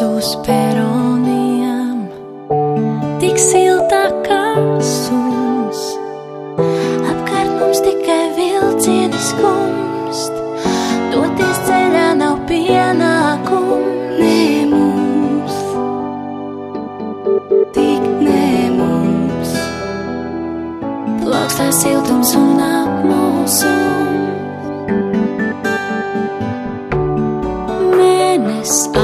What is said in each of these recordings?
uz peroniem, tik silta kā suns. Apkārt mums tikai vilcieni skumst, doties ceļā nav pienākumu. Nē, mums, tik nē mums, plakstā siltums un apmulsums. Mēnesis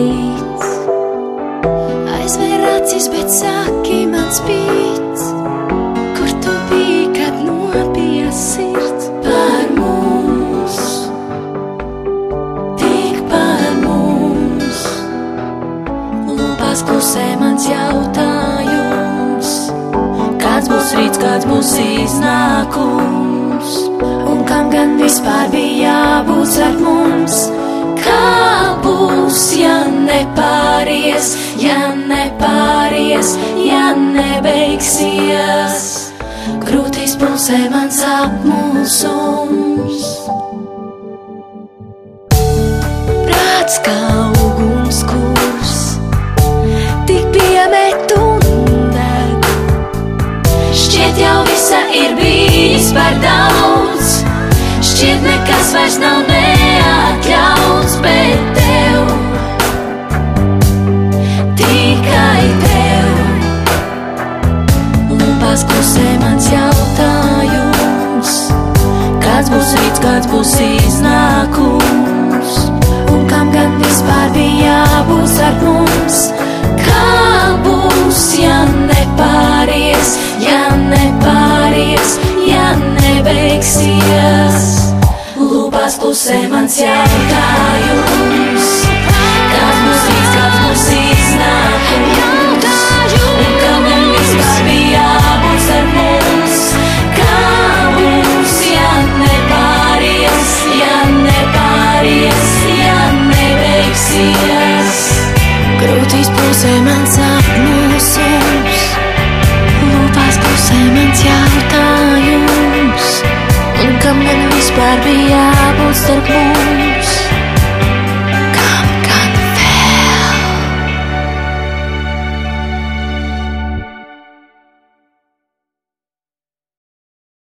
rīts aizver acis, bet saki man spīts. Kur tu biji, kad nobija sirds par mums? Tik par mums. Lūpās klusē mans jautājums. Kāds būs rīts, kāds būs iznākums? Un kam gan vispār bija jābūt ar mums? Nepāries, ja nebeigsies? Krūtīs pulsē mans apmulsums. Prāts kā ugunskurs, tik piemet un deg. Šķiet jau visa ir bijis par daudz, šķiet nekas vairs nav neatļauts, bet tev, mans jautājums, kāds būs rīts, kāds būs iznākums, un kam gan vispār bija jābūt ar mums. Kā būs, ja nepāries, ja nepāries, ja nebeigsies? Lūpās klusē mans jautājums. Grūtīs pusē mans apmulsums, lūpās pusē mans jautājums, un kam gan vispār bija jābūt starp mums?